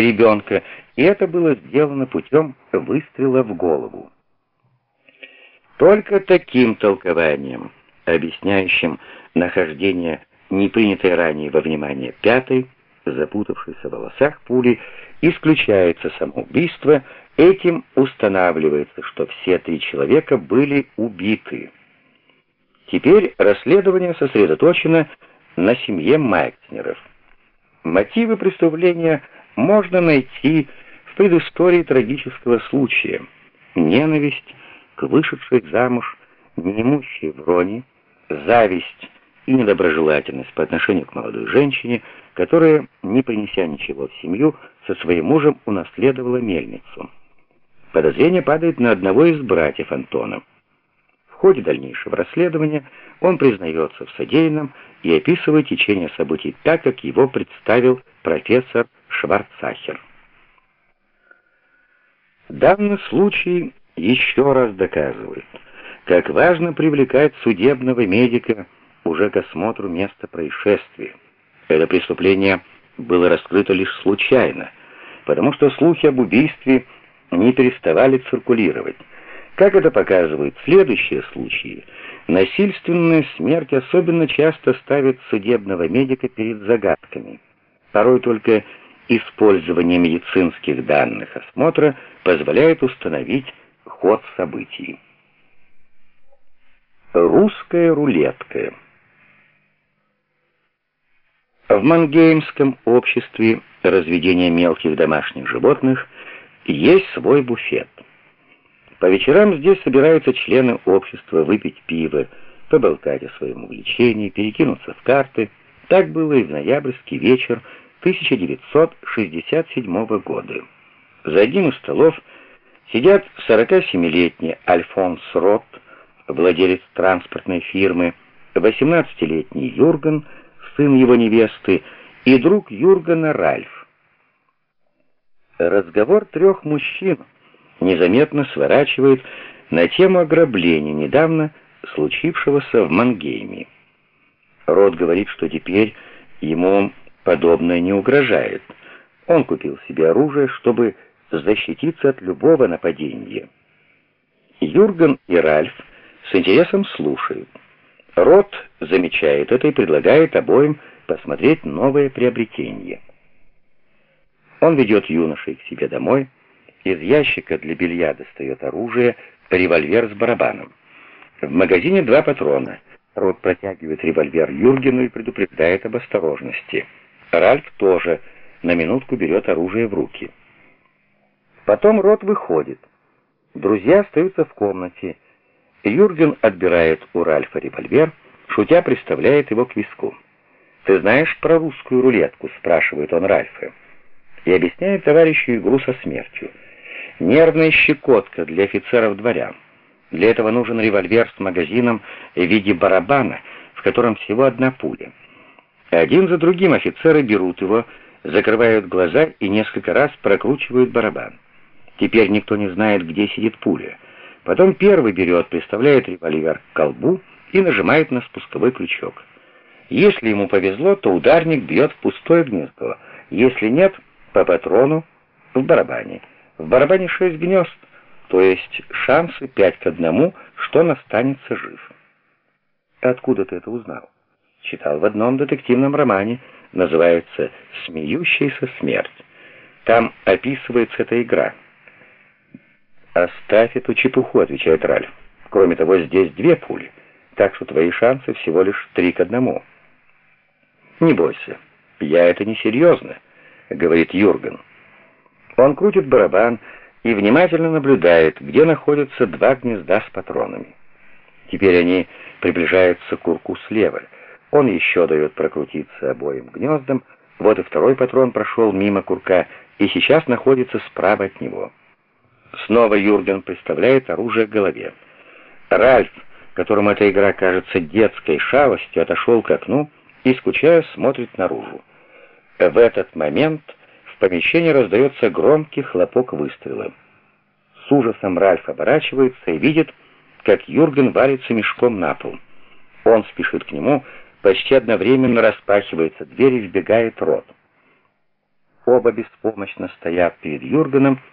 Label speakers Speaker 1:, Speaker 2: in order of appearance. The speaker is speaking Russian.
Speaker 1: ребенка, и это было сделано путем выстрела в голову. Только таким толкованием, объясняющим нахождение непринятой ранее во внимание пятой, запутавшейся в волосах пули, исключается самоубийство, этим устанавливается, что все три человека были убиты. Теперь расследование сосредоточено на семье Майкснеров. Мотивы преступления можно найти в предыстории трагического случая. Ненависть к вышедшей замуж неимущей Вроне, зависть и недоброжелательность по отношению к молодой женщине, которая, не принеся ничего в семью, со своим мужем унаследовала мельницу. Подозрение падает на одного из братьев Антона. В ходе дальнейшего расследования он признается в содеянном и описывает течение событий так, как его представил профессор Шварцахер. Данный случай еще раз доказывает, как важно привлекать судебного медика уже к осмотру места происшествия. Это преступление было раскрыто лишь случайно, потому что слухи об убийстве не переставали циркулировать. Как это показывают следующие случаи, насильственная смерть особенно часто ставит судебного медика перед загадками. Порой только использование медицинских данных осмотра позволяет установить ход событий. Русская рулетка В Мангеймском обществе разведения мелких домашних животных есть свой буфет. По вечерам здесь собираются члены общества выпить пиво, поболтать о своем увлечении, перекинуться в карты. Так было и в ноябрьский вечер 1967 года. За одним из столов сидят 47-летний Альфонс Рот, владелец транспортной фирмы, 18-летний Юрген, сын его невесты, и друг Юргена Ральф. Разговор трех мужчин незаметно сворачивает на тему ограбления, недавно случившегося в Мангейме. Рот говорит, что теперь ему подобное не угрожает. Он купил себе оружие, чтобы защититься от любого нападения. Юрген и Ральф с интересом слушают. Рот замечает это и предлагает обоим посмотреть новое приобретение. Он ведет юношей к себе домой, из ящика для белья достает оружие, револьвер с барабаном. В магазине два патрона. Рот протягивает револьвер Юргену и предупреждает об осторожности. Ральф тоже на минутку берет оружие в руки. Потом Рот выходит. Друзья остаются в комнате. Юрген отбирает у Ральфа револьвер, шутя приставляет его к виску. «Ты знаешь про русскую рулетку?» — спрашивает он Ральфа. И объясняет товарищу игру со смертью. Нервная щекотка для офицеров-дворян. Для этого нужен револьвер с магазином в виде барабана, в котором всего одна пуля. Один за другим офицеры берут его, закрывают глаза и несколько раз прокручивают барабан. Теперь никто не знает, где сидит пуля. Потом первый берет, приставляет револьвер к колбу и нажимает на спусковой крючок. Если ему повезло, то ударник бьет в пустое гнездо. Если нет, по патрону в барабане. В барабане шесть гнезд, то есть шансы пять к одному, что он останется жив. Откуда ты это узнал? Читал в одном детективном романе, называется «Смеющаяся смерть». Там описывается эта игра. «Оставь эту чепуху», — отвечает Ральф. «Кроме того, здесь две пули, так что твои шансы всего лишь три к одному». «Не бойся, я это не серьезно», — говорит Юрген. Он крутит барабан и внимательно наблюдает, где находятся два гнезда с патронами. Теперь они приближаются к курку слева — он еще дает прокрутиться обоим гнездам, вот и второй патрон прошел мимо курка и сейчас находится справа от него. Снова Юрген представляет оружие к голове. Ральф, которому эта игра кажется детской шалостью, отошел к окну и, скучая, смотрит наружу. В этот момент в помещении раздается громкий хлопок выстрела. С ужасом Ральф оборачивается и видит, как Юрген валится мешком на пол. Он спешит к нему, Почти одновременно распахивается дверь и вбегает рот. Оба беспомощно стоят перед Юргеном,